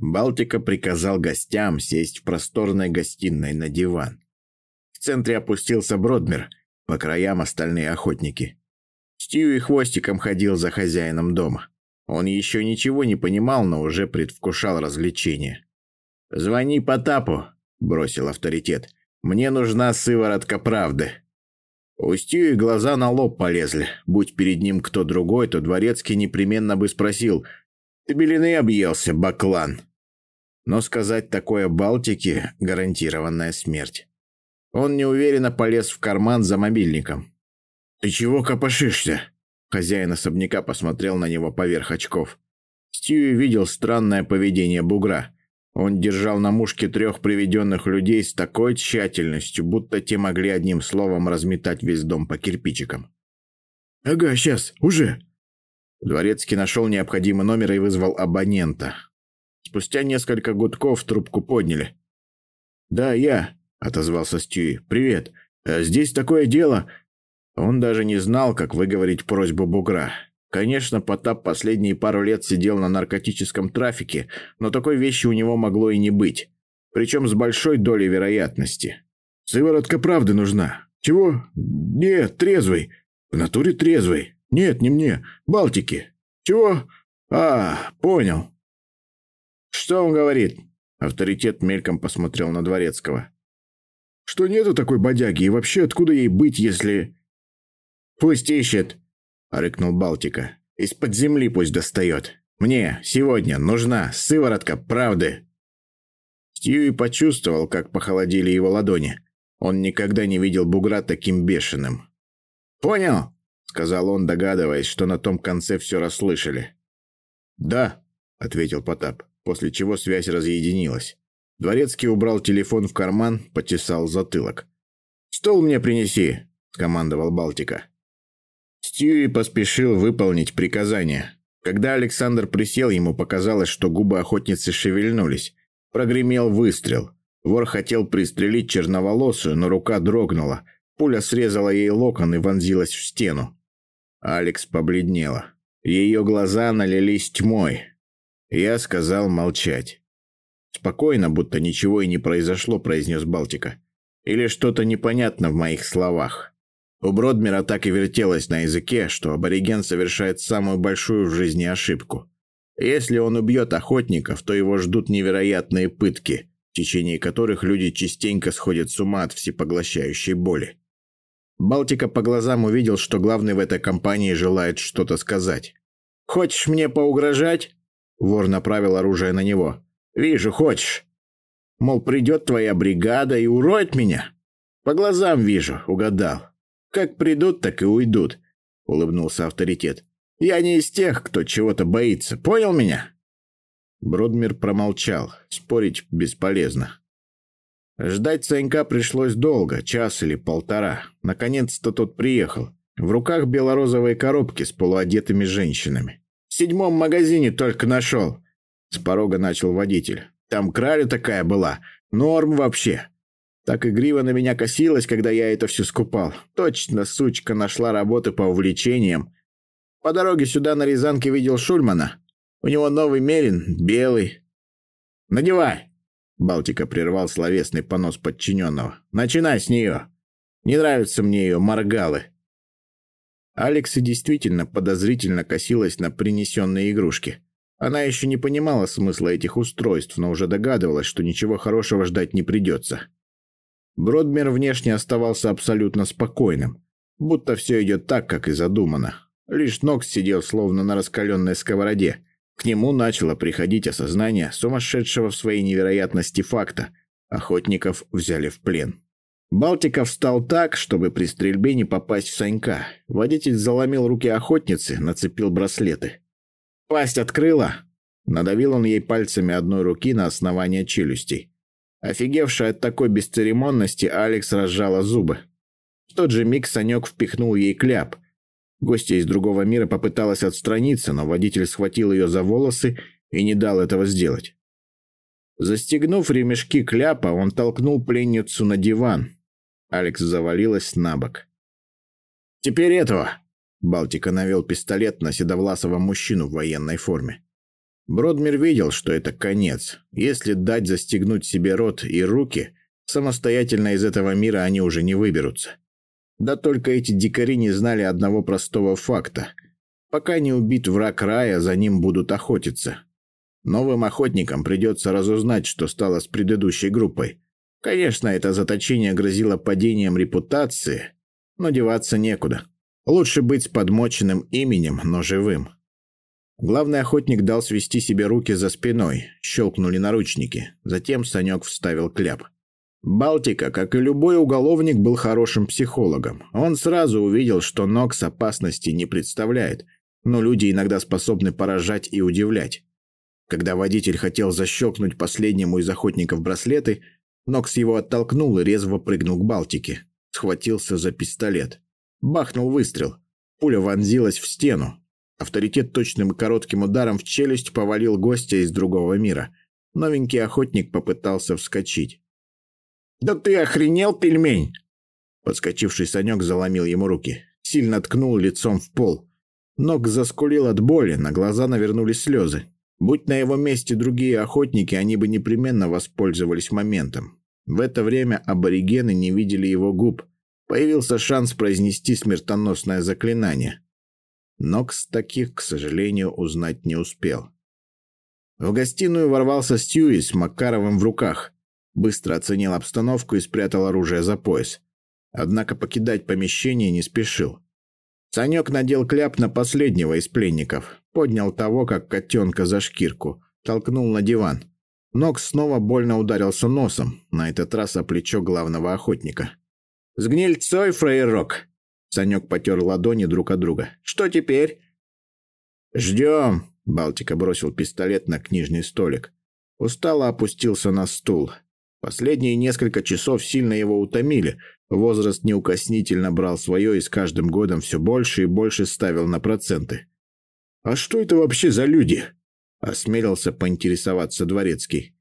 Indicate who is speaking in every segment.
Speaker 1: Балтика приказал гостям сесть в просторной гостиной на диван. В центре опустился Бродмер, по краям остальные охотники. Стью и хвостиком ходил за хозяином дома. Он еще ничего не понимал, но уже предвкушал развлечение. «Звони Потапу», — бросил авторитет. «Мне нужна сыворотка правды». У Стью и глаза на лоб полезли. Будь перед ним кто другой, то Дворецкий непременно бы спросил «Ты белины объелся, баклан?» Но сказать такое Балтике – гарантированная смерть. Он неуверенно полез в карман за мобильником. «Ты чего копошишься?» Хозяин особняка посмотрел на него поверх очков. Стью видел странное поведение бугра. Он держал на мушке трех приведенных людей с такой тщательностью, будто те могли одним словом разметать весь дом по кирпичикам. «Ага, сейчас, уже!» Дворецкий нашел необходимый номер и вызвал абонента. Спустя несколько гудков трубку подняли. «Да, я», — отозвался Стюи. «Привет. Э, здесь такое дело...» Он даже не знал, как выговорить просьбу бугра. Конечно, Потап последние пару лет сидел на наркотическом трафике, но такой вещи у него могло и не быть. Причем с большой долей вероятности. «Сыворотка правды нужна». «Чего?» «Нет, трезвый. В натуре трезвый. Нет, не мне. Балтики». «Чего?» «А, понял. «Что он говорит?» Авторитет мельком посмотрел на Дворецкого. «Что нету такой бодяги, и вообще откуда ей быть, если...» «Пусть ищет!» — рыкнул Балтика. «Из-под земли пусть достает. Мне сегодня нужна сыворотка правды!» Стьюи почувствовал, как похолодели его ладони. Он никогда не видел бугра таким бешеным. «Понял?» — сказал он, догадываясь, что на том конце все расслышали. «Да», — ответил Потап после чего связь разъединилась. Дворецкий убрал телефон в карман, потесал затылок. «Стол мне принеси!» – скомандовал Балтика. Стьюи поспешил выполнить приказание. Когда Александр присел, ему показалось, что губы охотницы шевельнулись. Прогремел выстрел. Вор хотел пристрелить черноволосую, но рука дрогнула. Пуля срезала ей локон и вонзилась в стену. Алекс побледнела. Ее глаза налились тьмой. Я сказал молчать. «Спокойно, будто ничего и не произошло», — произнес Балтика. «Или что-то непонятно в моих словах». У Бродмера так и вертелось на языке, что абориген совершает самую большую в жизни ошибку. Если он убьет охотников, то его ждут невероятные пытки, в течение которых люди частенько сходят с ума от всепоглощающей боли. Балтика по глазам увидел, что главный в этой компании желает что-то сказать. «Хочешь мне поугрожать?» Вор направил оружие на него. «Вижу, хочешь. Мол, придет твоя бригада и уроет меня? По глазам вижу, угадал. Как придут, так и уйдут», — улыбнулся авторитет. «Я не из тех, кто чего-то боится. Понял меня?» Бродмир промолчал. Спорить бесполезно. Ждать Санька пришлось долго, час или полтора. Наконец-то тот приехал. В руках белорозовые коробки с полуодетыми женщинами. В седьмом магазине только нашел. С порога начал водитель. Там краля такая была. Норм вообще. Так игриво на меня косилась, когда я это все скупал. Точно, сучка, нашла работы по увлечениям. По дороге сюда на Рязанке видел Шульмана. У него новый мерин, белый. «Надевай!» Балтика прервал словесный понос подчиненного. «Начинай с нее. Не нравятся мне ее моргалы». Алекс и действительно подозрительно косилась на принесенные игрушки. Она еще не понимала смысла этих устройств, но уже догадывалась, что ничего хорошего ждать не придется. Бродмер внешне оставался абсолютно спокойным, будто все идет так, как и задумано. Лишь Нокс сидел словно на раскаленной сковороде. К нему начало приходить осознание сумасшедшего в своей невероятности факта. Охотников взяли в плен. Балтика встал так, чтобы при стрельбе не попасть в Санька. Водитель заломил руки охотницы, нацепил браслеты. «Пасть открыла!» Надавил он ей пальцами одной руки на основание челюстей. Офигевшая от такой бесцеремонности, Алекс разжала зубы. В тот же миг Санек впихнул ей кляп. Гостья из другого мира попыталась отстраниться, но водитель схватил ее за волосы и не дал этого сделать. Застегнув ремешки кляпа, он толкнул пленницу на диван, Алекс завалилась на бок. «Теперь этого!» Балтика навел пистолет на седовласого мужчину в военной форме. Бродмир видел, что это конец. Если дать застегнуть себе рот и руки, самостоятельно из этого мира они уже не выберутся. Да только эти дикари не знали одного простого факта. Пока не убит враг рая, за ним будут охотиться. Новым охотникам придется разузнать, что стало с предыдущей группой. Конечно, это заточение грозило падением репутации, но деваться некуда. Лучше быть с подмоченным именем, но живым. Главный охотник дал свести себе руки за спиной, щелкнули наручники. Затем Санек вставил кляп. Балтика, как и любой уголовник, был хорошим психологом. Он сразу увидел, что Нокс опасности не представляет, но люди иногда способны поражать и удивлять. Когда водитель хотел защелкнуть последнему из охотников браслеты, Нокс его оттолкнул и резво прыгнул к Балтике. Схватился за пистолет. Бахнул выстрел. Пуля вонзилась в стену. Авторитет точным и коротким ударом в челюсть повалил гостя из другого мира. Новенький охотник попытался вскочить. «Да ты охренел, пельмень!» Подскочивший Санек заломил ему руки. Сильно ткнул лицом в пол. Ног заскулил от боли, на глаза навернулись слезы. Будь на его месте другие охотники, они бы непременно воспользовались моментом. В это время аборигены не видели его губ. Появился шанс произнести смертоносное заклинание. Нокс таких, к сожалению, узнать не успел. В гостиную ворвался Стьюи с Макаровым в руках. Быстро оценил обстановку и спрятал оружие за пояс. Однако покидать помещение не спешил. Санек надел кляп на последнего из пленников, поднял того, как котенка за шкирку, толкнул на диван. Нокс снова больно ударился носом, на этот раз о плечо главного охотника. «С гнильцой, фрейрок!» Санек потер ладони друг от друга. «Что теперь?» «Ждем!» Балтика бросил пистолет на книжный столик. Устало опустился на стул. Последние несколько часов сильно его утомили. Возраст неукоснительно брал свое и с каждым годом все больше и больше ставил на проценты. «А что это вообще за люди?» — осмелился поинтересоваться Дворецкий.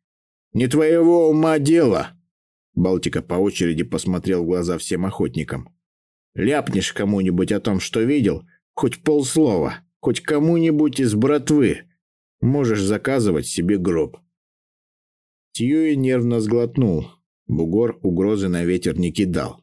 Speaker 1: «Не твоего ума дело!» Балтика по очереди посмотрел в глаза всем охотникам. «Ляпнешь кому-нибудь о том, что видел, хоть полслова, хоть кому-нибудь из братвы, можешь заказывать себе гроб». Тьюи нервно сглотнул. Бугор угрозы на ветер не кидал.